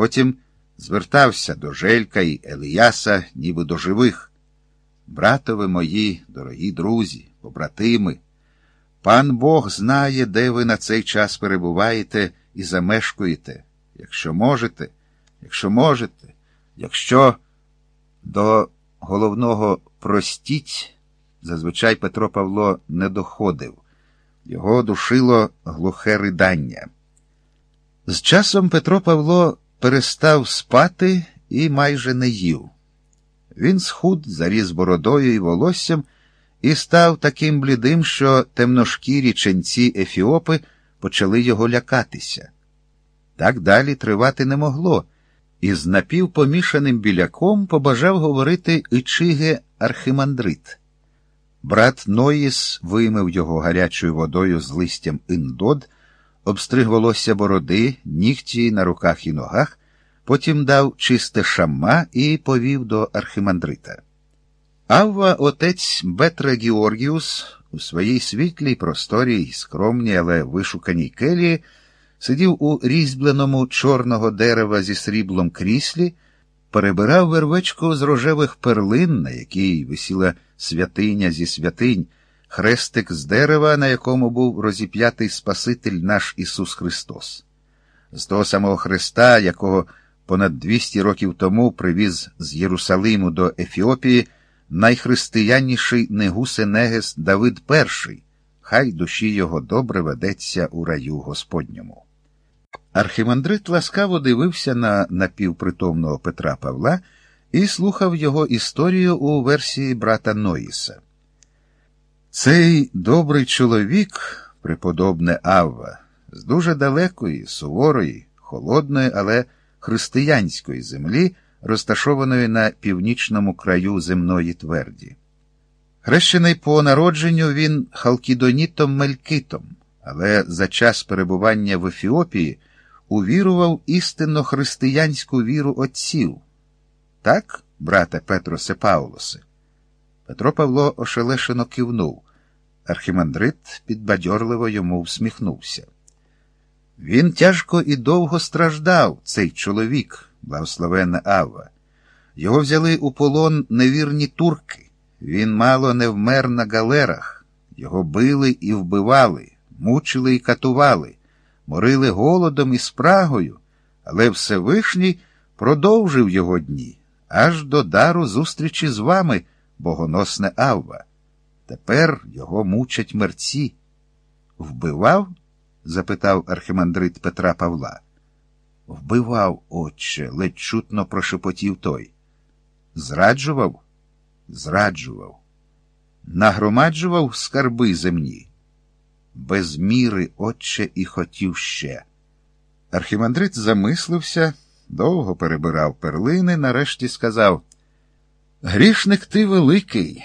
Потім звертався до Желька і Еліяса, ніби до живих. Братове мої, дорогі друзі, побратими, пан Бог знає, де ви на цей час перебуваєте і замешкуєте, якщо можете, якщо можете, якщо до головного простіть, зазвичай Петро Павло не доходив, його душило глухе ридання. З часом Петро Павло перестав спати і майже не їв. Він схуд, заріз бородою і волоссям і став таким блідим, що темношкірі ченці Ефіопи почали його лякатися. Так далі тривати не могло, і з напівпомішаним біляком побажав говорити Ічиге Архимандрит. Брат Ноїс вимив його гарячою водою з листям індод, обстриг волосся бороди, нігті на руках і ногах, потім дав чисте шамма і повів до архимандрита. Авва, отець Бетра Георгіус, у своїй світлій, просторій, скромній, але вишуканій келії, сидів у різьбленому чорного дерева зі сріблом кріслі, перебирав вервечку з рожевих перлин, на якій висіла святиня зі святинь, хрестик з дерева, на якому був розіп'ятий Спаситель наш Ісус Христос. З того самого Христа, якого понад 200 років тому привіз з Єрусалиму до Ефіопії найхристиянніший Негусенегес Давид І, хай душі його добре ведеться у раю Господньому. Архимандрит ласкаво дивився на напівпритомного Петра Павла і слухав його історію у версії брата Ноїса. Цей добрий чоловік, преподобне Авва, з дуже далекої, суворої, холодної, але християнської землі, розташованої на північному краю земної тверді. Хрещений по народженню він халкідонітом Мелькитом, але за час перебування в Ефіопії увірував істинно християнську віру отців. Так, брате Петросе Паулосе? Петро Павло ошелешено кивнув. Архімандрит підбадьорливо йому всміхнувся. Він тяжко і довго страждав, цей чоловік, благословенна Авва. Його взяли у полон невірні турки. Він мало не вмер на галерах. Його били і вбивали, мучили і катували, морили голодом і спрагою, але Всевишній продовжив його дні аж до дару зустрічі з вами, богоносне Авва. Тепер його мучать мерці. Вбивав? запитав архимандрит Петра Павла. Вбивав, отче, ледь чутно прошепотів той. Зраджував? Зраджував. Нагромаджував скарби земні. Без міри, отче, і хотів ще. Архимандрит замислився, довго перебирав перлини, нарешті сказав Грішник ти великий,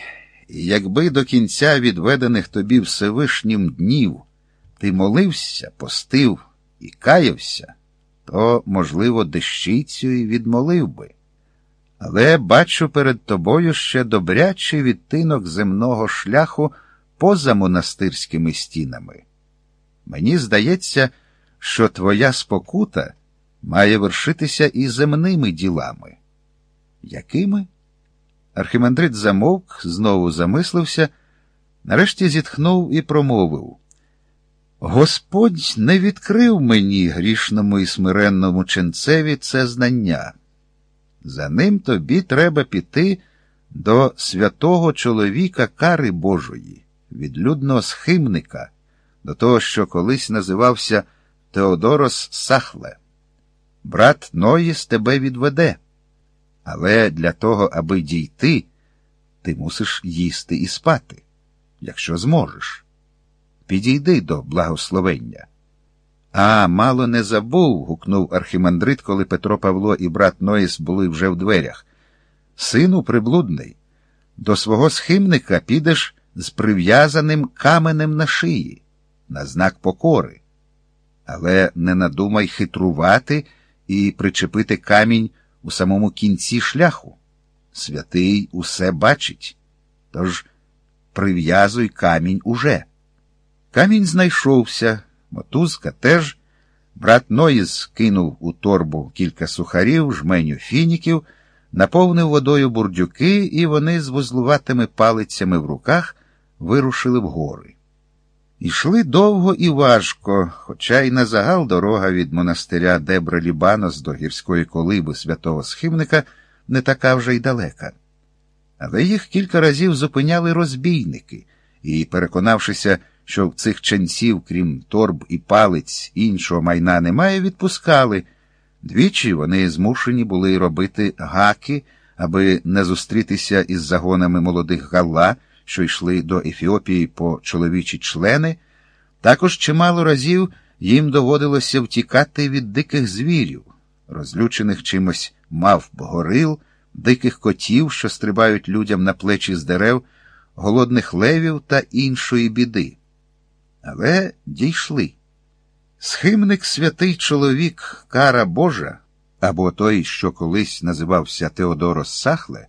і якби до кінця відведених тобі Всевишнім днів ти молився, постив і каявся, то, можливо, дещицю і відмолив би. Але бачу перед тобою ще добрячий відтинок земного шляху поза монастирськими стінами. Мені здається, що твоя спокута має вершитися і земними ділами. Якими? Архимандрит замовк, знову замислився, нарешті зітхнув і промовив. Господь не відкрив мені, грішному і смиренному ченцеві, це знання. За ним тобі треба піти до святого чоловіка кари Божої, відлюдного схимника, до того, що колись називався Теодорос Сахле. Брат Ноїс тебе відведе. Але для того, аби дійти, ти мусиш їсти і спати, якщо зможеш. Підійди до благословення. А, мало не забув. гукнув архимандрит, коли Петро Павло і брат Ноїс були вже в дверях. Сину приблудний, до свого схимника підеш з прив'язаним каменем на шиї, на знак покори. Але не надумай хитрувати і причепити камінь у самому кінці шляху. Святий усе бачить. Тож прив'язуй камінь уже. Камінь знайшовся, мотузка теж. Брат Ноїз кинув у торбу кілька сухарів, жменю фініків, наповнив водою бурдюки, і вони з вузлуватими палицями в руках вирушили в гори. Ішли довго і важко, хоча й на загал дорога від монастиря Дебра Лібанос до гірської колиби святого схимника не така вже й далека. Але їх кілька разів зупиняли розбійники, і, переконавшися, що в цих ченців, крім торб і палиць, іншого майна немає, відпускали. Двічі вони змушені були робити гаки, аби не зустрітися із загонами молодих галла, що йшли до Ефіопії по чоловічі члени. Також чимало разів їм доводилося втікати від диких звірів, розлючених чимось мав горил, диких котів, що стрибають людям на плечі з дерев, голодних левів та іншої біди. Але дійшли. Схимник святий чоловік, кара Божа, або той, що колись називався Теодорос Сахле,